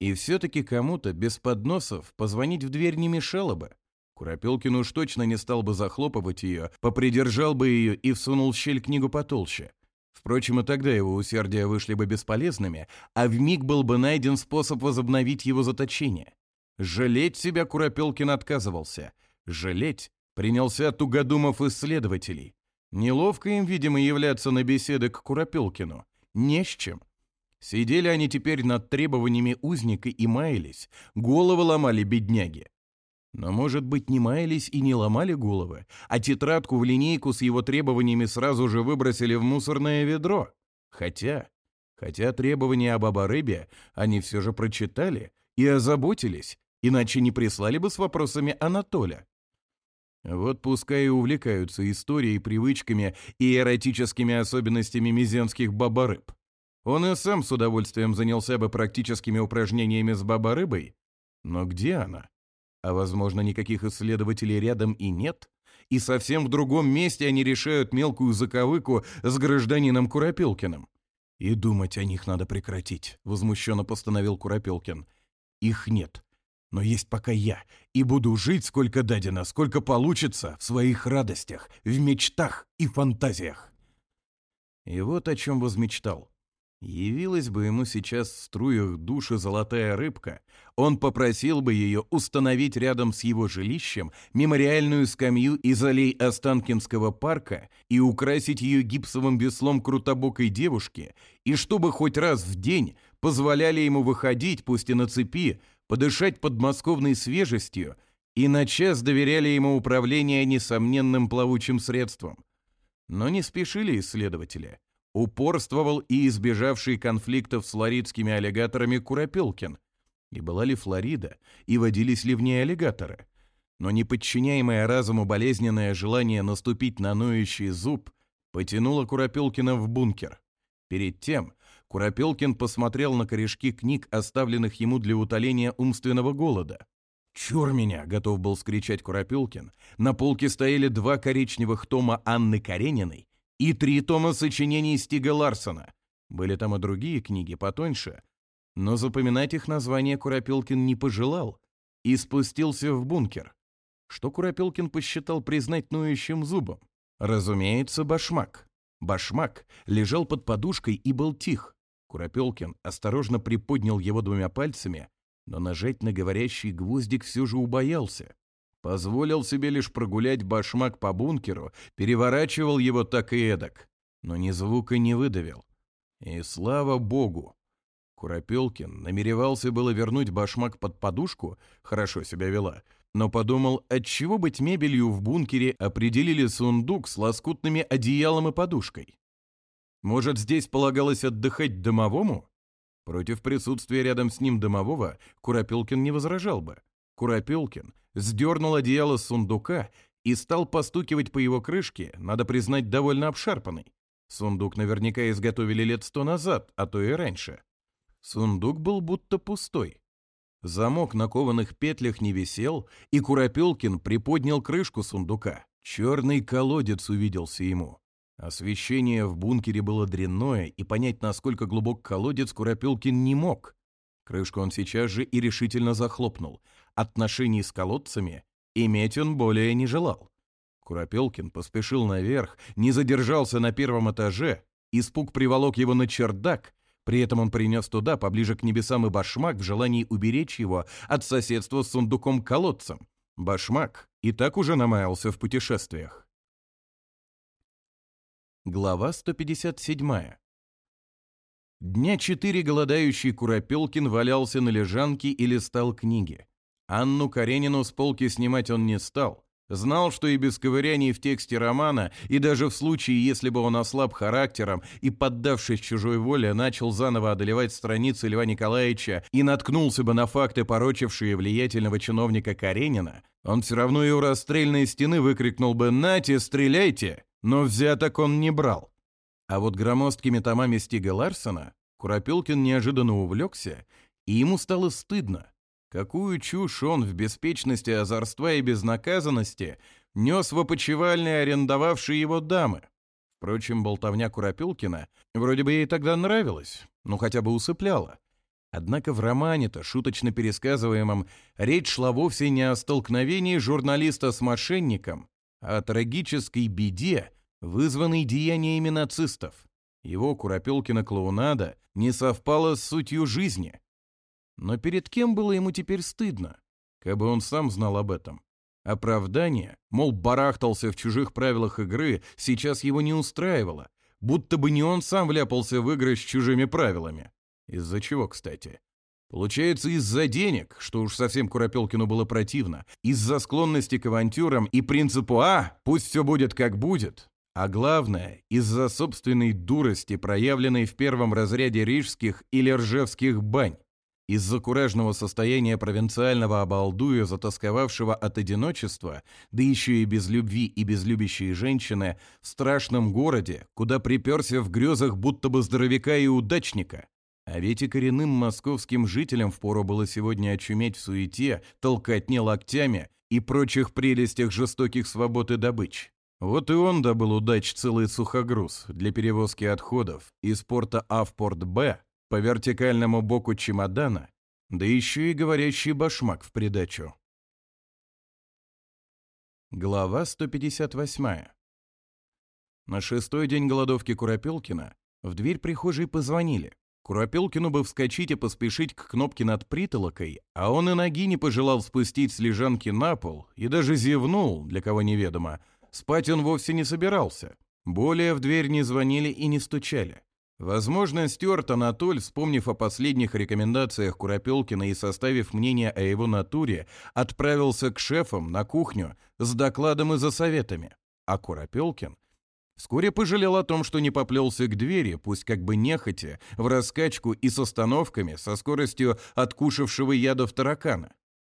И все-таки кому-то без подносов позвонить в дверь не мешало бы. Куропелкин уж точно не стал бы захлопывать ее, попридержал бы ее и всунул в щель книгу потолще. Впрочем, и тогда его усердия вышли бы бесполезными, а в миг был бы найден способ возобновить его заточение. Жалеть себя Куропелкин отказывался. Жалеть принялся тугодумов исследователей. Неловко им, видимо, являться на беседы к Куропелкину. Не с чем. Сидели они теперь над требованиями узника и маялись, головы ломали бедняги. Но, может быть, не маялись и не ломали головы, а тетрадку в линейку с его требованиями сразу же выбросили в мусорное ведро. Хотя, хотя требования об оборыбе они все же прочитали и озаботились, иначе не прислали бы с вопросами Анатоля. Вот пускай и увлекаются историей, привычками и эротическими особенностями мизенских баборыб. Он и сам с удовольствием занялся бы практическими упражнениями с баборыбой, Но где она? А возможно, никаких исследователей рядом и нет? И совсем в другом месте они решают мелкую заковыку с гражданином Куропилкиным. «И думать о них надо прекратить», — возмущенно постановил Куропилкин. «Их нет. Но есть пока я. И буду жить, сколько дадено, сколько получится, в своих радостях, в мечтах и фантазиях». И вот о чем возмечтал. Явилась бы ему сейчас в струях души золотая рыбка, он попросил бы ее установить рядом с его жилищем мемориальную скамью из аллей Останкинского парка и украсить ее гипсовым веслом крутобокой девушки, и чтобы хоть раз в день позволяли ему выходить, пусть и на цепи, подышать подмосковной свежестью, и на час доверяли ему управление несомненным плавучим средством. Но не спешили исследователи – упорствовал и избежавший конфликтов с флоридскими аллигаторами Куропилкин. И была ли Флорида, и водились ли в ней аллигаторы? Но неподчиняемое разуму болезненное желание наступить на ноющий зуб потянуло Куропилкина в бункер. Перед тем Куропилкин посмотрел на корешки книг, оставленных ему для утоления умственного голода. «Чур меня!» — готов был скричать Куропилкин. На полке стояли два коричневых тома Анны Карениной и три тома сочинений Стига Ларсона. Были там и другие книги потоньше, но запоминать их название Куропелкин не пожелал и спустился в бункер, что Куропелкин посчитал признать ноющим зубом. Разумеется, башмак. Башмак лежал под подушкой и был тих. Куропелкин осторожно приподнял его двумя пальцами, но нажать на говорящий гвоздик все же убоялся. Позволил себе лишь прогулять башмак по бункеру, переворачивал его так и эдак, но ни звука не выдавил. И слава богу! Куропелкин намеревался было вернуть башмак под подушку, хорошо себя вела, но подумал, отчего быть мебелью в бункере определили сундук с лоскутными одеялом и подушкой. Может, здесь полагалось отдыхать домовому? Против присутствия рядом с ним домового Куропелкин не возражал бы. Куропелкин сдернул одеяло с сундука и стал постукивать по его крышке, надо признать, довольно обшарпанный. Сундук наверняка изготовили лет сто назад, а то и раньше. Сундук был будто пустой. Замок на кованых петлях не висел, и Куропелкин приподнял крышку сундука. Черный колодец увиделся ему. Освещение в бункере было дрянное, и понять, насколько глубок колодец, Куропелкин не мог. Крышку он сейчас же и решительно захлопнул, Отношений с колодцами иметь он более не желал. Куропелкин поспешил наверх, не задержался на первом этаже, испуг приволок его на чердак, при этом он принес туда, поближе к небесам и башмак, в желании уберечь его от соседства с сундуком-колодцем. Башмак и так уже намаялся в путешествиях. Глава 157. Дня четыре голодающий Куропелкин валялся на лежанке и листал книги. Анну Каренину с полки снимать он не стал. Знал, что и без ковыряний в тексте романа, и даже в случае, если бы он ослаб характером и, поддавшись чужой воле, начал заново одолевать страницы Льва Николаевича и наткнулся бы на факты, порочившие влиятельного чиновника Каренина, он все равно и у расстрельной стены выкрикнул бы «Нате, стреляйте!», но взяток он не брал. А вот громоздкими томами Стига Ларсона Куропилкин неожиданно увлекся, и ему стало стыдно – Какую чушь он в беспечности, озорства и безнаказанности нес в опочивальне арендовавшие его дамы? Впрочем, болтовня Куропилкина вроде бы ей тогда нравилась, ну хотя бы усыпляла. Однако в романе-то, шуточно пересказываемом, речь шла вовсе не о столкновении журналиста с мошенником, а о трагической беде, вызванной деяниями нацистов. Его Куропилкина клоунада не совпала с сутью жизни – но перед кем было ему теперь стыдно? как бы он сам знал об этом. Оправдание, мол, барахтался в чужих правилах игры, сейчас его не устраивало. Будто бы не он сам вляпался в игры с чужими правилами. Из-за чего, кстати? Получается, из-за денег, что уж совсем Куропелкину было противно, из-за склонности к авантюрам и принципу «А, пусть все будет как будет», а главное, из-за собственной дурости, проявленной в первом разряде рижских или ржевских бань. Из-за куражного состояния провинциального обалдуя, затасковавшего от одиночества, да еще и без любви и без любящей женщины, в страшном городе, куда приперся в грезах будто бы здоровяка и удачника. А ведь и коренным московским жителям впору было сегодня очуметь в суете, толкотне локтями и прочих прелестях жестоких свобод и добыч. Вот и он добыл удач целый сухогруз для перевозки отходов из порта А в порт Б, по вертикальному боку чемодана, да еще и говорящий башмак в придачу. Глава 158. На шестой день голодовки Куропелкина в дверь прихожей позвонили. Куропелкину бы вскочить и поспешить к кнопке над притолокой, а он и ноги не пожелал спустить с лежанки на пол и даже зевнул, для кого неведомо. Спать он вовсе не собирался. Более в дверь не звонили и не стучали. Возможно, Стюарт Анатоль, вспомнив о последних рекомендациях Куропелкина и составив мнение о его натуре, отправился к шефам на кухню с докладом и за советами. А Куропелкин вскоре пожалел о том, что не поплелся к двери, пусть как бы нехотя, в раскачку и с остановками, со скоростью откушавшего ядов таракана.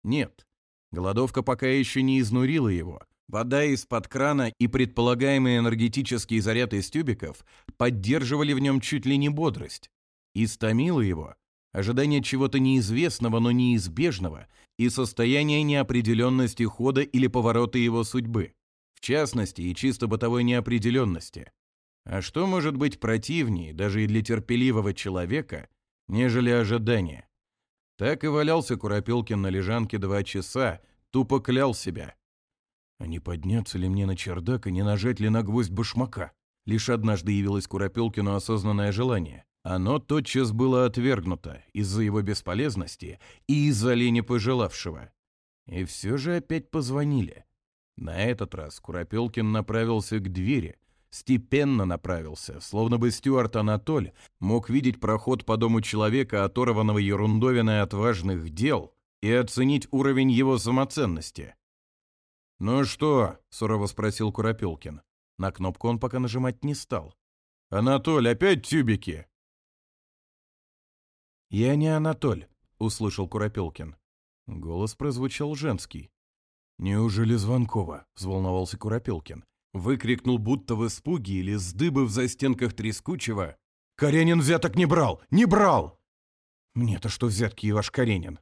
Нет, голодовка пока еще не изнурила его – Вода из-под крана и предполагаемый энергетический заряд из тюбиков поддерживали в нем чуть ли не бодрость. Истомило его ожидание чего-то неизвестного, но неизбежного, и состояние неопределенности хода или поворота его судьбы, в частности и чисто бытовой неопределенности. А что может быть противнее, даже и для терпеливого человека, нежели ожидание? Так и валялся Куропилкин на лежанке два часа, тупо клял себя. А не подняться ли мне на чердак и не нажать ли на гвоздь башмака? Лишь однажды явилось Куропелкину осознанное желание. Оно тотчас было отвергнуто из-за его бесполезности и из-за лени пожелавшего. И все же опять позвонили. На этот раз Куропелкин направился к двери, степенно направился, словно бы Стюарт Анатоль мог видеть проход по дому человека, оторванного ерундовиной от важных дел, и оценить уровень его самоценности. «Ну что?» – сурово спросил Куропелкин. На кнопку он пока нажимать не стал. «Анатоль, опять тюбики!» «Я не Анатоль», — услышал Куропелкин. Голос прозвучал женский. «Неужели Звонкова?» — взволновался Куропелкин. Выкрикнул будто в испуге или с дыбы в застенках трескучего. «Каренин взяток не брал! Не брал!» «Мне-то что взятки, и ваш Каренин?»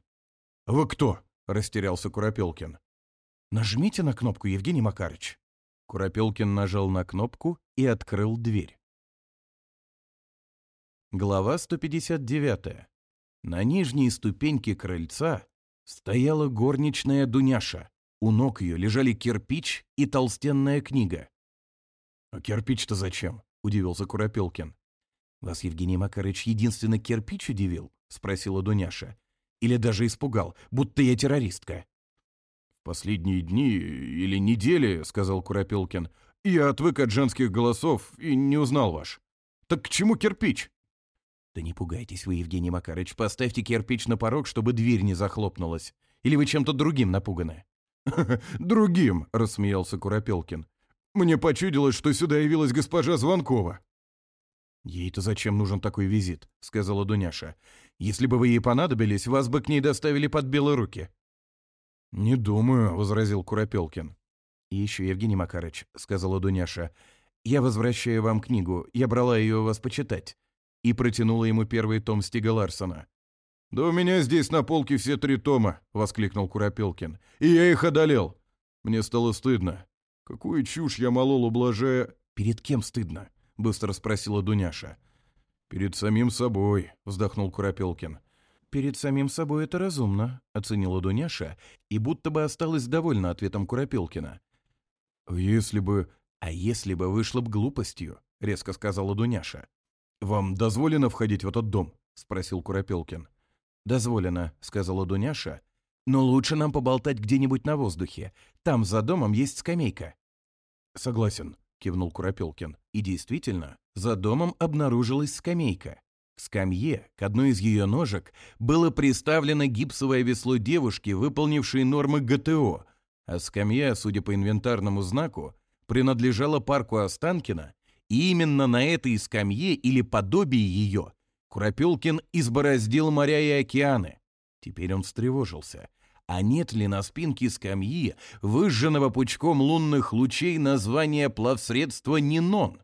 «Вы кто?» — растерялся Куропелкин. «Нажмите на кнопку, Евгений Макарыч». Куропелкин нажал на кнопку и открыл дверь. Глава 159. На нижней ступеньке крыльца стояла горничная Дуняша. У ног ее лежали кирпич и толстенная книга. «А кирпич-то зачем?» – удивился Куропелкин. «Вас Евгений Макарыч единственно кирпич удивил?» – спросила Дуняша. «Или даже испугал, будто я террористка?» «Последние дни или недели, — сказал Куропелкин, я отвык от женских голосов и не узнал ваш. Так к чему кирпич?» «Да не пугайтесь вы, Евгений Макарыч, поставьте кирпич на порог, чтобы дверь не захлопнулась. Или вы чем-то другим напуганы?» «Другим!» — рассмеялся Куропелкин. «Мне почудилось, что сюда явилась госпожа Звонкова». «Ей-то зачем нужен такой визит?» — сказала Дуняша. «Если бы вы ей понадобились, вас бы к ней доставили под белые руки». «Не думаю», — возразил Куропелкин. «И еще, Евгений Макарыч», — сказала Дуняша, — «я возвращаю вам книгу, я брала ее у вас почитать». И протянула ему первый том Стига Ларсона. «Да у меня здесь на полке все три тома», — воскликнул Куропелкин. «И я их одолел». Мне стало стыдно. «Какую чушь я молол, ублажая...» «Перед кем стыдно?» — быстро спросила Дуняша. «Перед самим собой», — вздохнул Куропелкин перед самим собой это разумно», — оценила Дуняша, и будто бы осталась довольна ответом Куропелкина. «Если бы...» «А если бы вышло б глупостью», — резко сказала Дуняша. «Вам дозволено входить в этот дом?» — спросил Куропелкин. «Дозволено», — сказала Дуняша. «Но лучше нам поболтать где-нибудь на воздухе. Там за домом есть скамейка». «Согласен», — кивнул Куропелкин. И действительно, за домом обнаружилась скамейка. К скамье, к одной из ее ножек, было приставлено гипсовое весло девушки, выполнившей нормы ГТО, а скамья, судя по инвентарному знаку, принадлежала парку Останкина, и именно на этой скамье или подобии ее Куропелкин избороздил моря и океаны. Теперь он встревожился. А нет ли на спинке скамьи, выжженного пучком лунных лучей, названия плавсредства «Нинон»?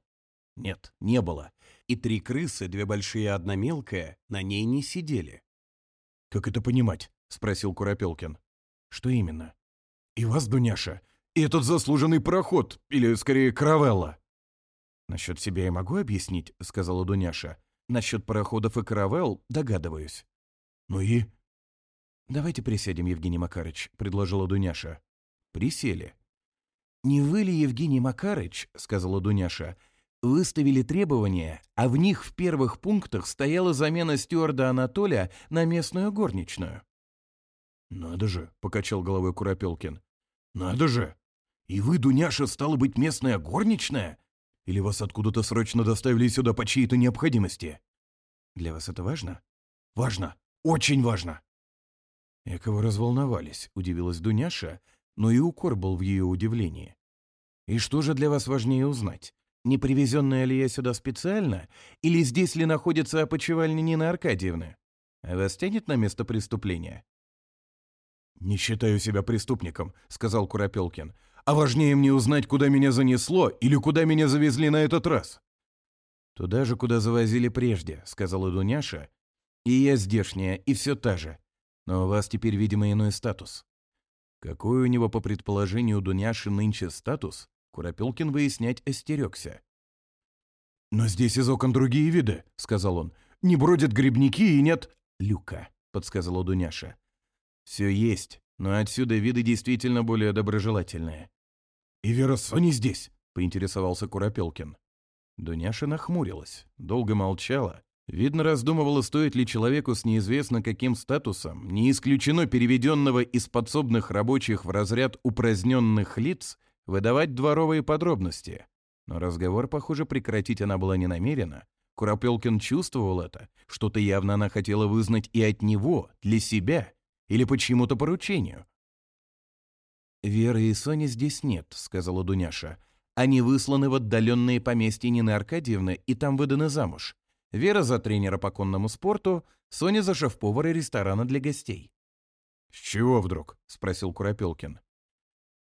Нет, не было и три крысы, две большие и одна мелкая, на ней не сидели. «Как это понимать?» — спросил Куропелкин. «Что именно?» «И вас, Дуняша, и этот заслуженный пароход, или, скорее, каравелла». «Насчет себя я могу объяснить», — сказала Дуняша. «Насчет пароходов и каравелл догадываюсь». «Ну и?» «Давайте присядем, Евгений Макарыч», — предложила Дуняша. «Присели». «Не вы ли, Евгений Макарыч?» — сказала Дуняша. — Выставили требования, а в них в первых пунктах стояла замена стюарда Анатолия на местную горничную. «Надо же», — покачал головой Куропелкин. «Надо же! И вы, Дуняша, стала быть местная горничная? Или вас откуда-то срочно доставили сюда по чьей-то необходимости?» «Для вас это важно?» «Важно! Очень важно!» Эковы разволновались, удивилась Дуняша, но и укор был в ее удивлении. «И что же для вас важнее узнать? Не привезенная ли я сюда специально? Или здесь ли находится опочивальня Нины Аркадьевны? Вас тянет на место преступления?» «Не считаю себя преступником», — сказал Куропелкин. «А важнее мне узнать, куда меня занесло или куда меня завезли на этот раз». «Туда же, куда завозили прежде», — сказала Дуняша. «И я здешняя, и все та же. Но у вас теперь, видимо, иной статус». Какой у него, по предположению Дуняши, нынче статус, Куропелкин выяснять остерегся. «Но здесь из окон другие виды», — сказал он. «Не бродят грибники и нет...» «Люка», — подсказала Дуняша. «Все есть, но отсюда виды действительно более доброжелательные». «И Веросо не здесь», — поинтересовался Куропелкин. Дуняша нахмурилась, долго молчала. Видно, раздумывала, стоит ли человеку с неизвестно каким статусом, не исключено переведенного из подсобных рабочих в разряд упраздненных лиц, выдавать дворовые подробности. Но разговор, похоже, прекратить она была не намерена. Куропелкин чувствовал это. Что-то явно она хотела вызнать и от него, для себя, или по чьему-то поручению. «Веры и Сони здесь нет», — сказала Дуняша. «Они высланы в отдаленные поместья Нины Аркадьевны и там выданы замуж. Вера за тренера по конному спорту, Соня за шеф-повара ресторана для гостей». «С чего вдруг?» — спросил Куропелкин.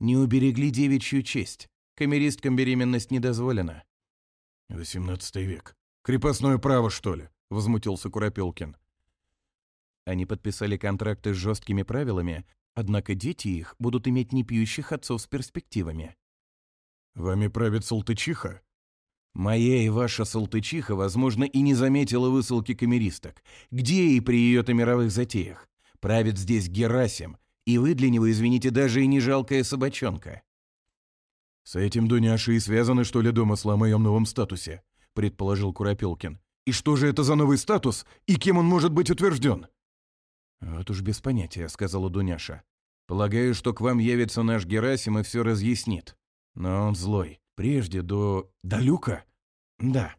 Не уберегли девичью честь. Камеристкам беременность не дозволена». «Восемнадцатый век. Крепостное право, что ли?» — возмутился Куропелкин. Они подписали контракты с жесткими правилами, однако дети их будут иметь непьющих отцов с перспективами. «Вами правит Салтычиха?» «Моя и ваша Салтычиха, возможно, и не заметила высылки камеристок. Где и при ее-то мировых затеях? Правит здесь Герасим, и вы для него, извините, даже и не жалкая собачонка». «С этим и связаны, что ли, дома о моем новом статусе?» – предположил Куропелкин. «И что же это за новый статус? И кем он может быть утвержден?» «Вот уж без понятия», – сказала Дуняша. «Полагаю, что к вам явится наш Герасим и все разъяснит. Но он злой. Прежде до... до люка?» «Да.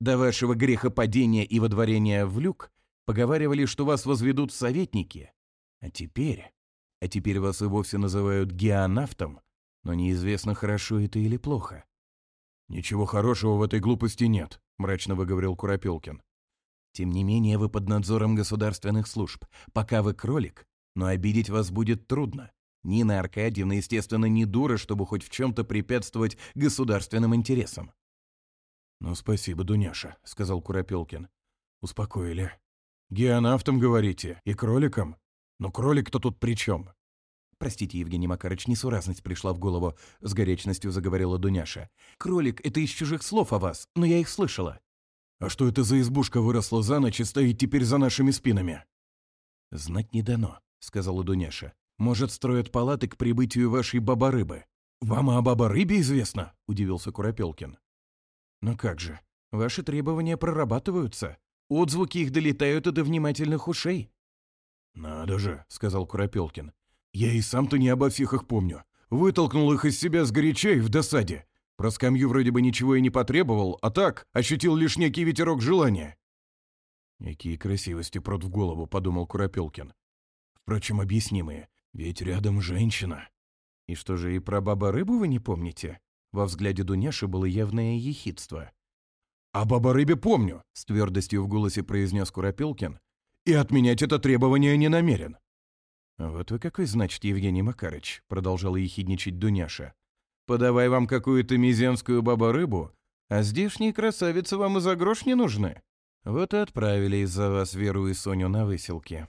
До вашего грехопадения и водворения в люк поговаривали, что вас возведут советники. А теперь...» а теперь вас и вовсе называют геонавтом, но неизвестно, хорошо это или плохо». «Ничего хорошего в этой глупости нет», — мрачно выговорил Куропелкин. «Тем не менее вы под надзором государственных служб. Пока вы кролик, но обидеть вас будет трудно. Нина Аркадьевна, естественно, не дура, чтобы хоть в чем-то препятствовать государственным интересам». «Ну, спасибо, Дуняша», — сказал Куропелкин. «Успокоили. Геонавтом, говорите, и кроликом? Ну, кролик-то тут при чем? «Простите, Евгений Макарыч, несуразность пришла в голову», — с горечностью заговорила Дуняша. «Кролик — это из чужих слов о вас, но я их слышала». «А что это за избушка выросла за ночь и стоит теперь за нашими спинами?» «Знать не дано», — сказала Дуняша. «Может, строят палаты к прибытию вашей баба-рыбы?» «Вам о баба-рыбе известно?» — удивился Куропелкин. «Но ну как же, ваши требования прорабатываются. Отзвуки их долетают и до внимательных ушей. «Надо же», — сказал Куропелкин. «Я и сам-то не обо всех их помню. Вытолкнул их из себя сгоряча и в досаде. Про скамью вроде бы ничего и не потребовал, а так ощутил лишь некий ветерок желания». «Какие красивости прут в голову», — подумал Куропелкин. «Впрочем, объяснимые. Ведь рядом женщина». «И что же, и про баба рыбу вы не помните?» Во взгляде Дуняши было явное ехидство. А баба рыбе помню», — с твердостью в голосе произнес Куропелкин, и отменять это требование не намерен». «Вот вы какой, значит, Евгений Макарыч», — продолжала ехидничать Дуняша. «Подавай вам какую-то мизенскую баба-рыбу, а здешние красавицы вам и за грош не нужны. Вот и отправили из-за вас Веру и Соню на выселки».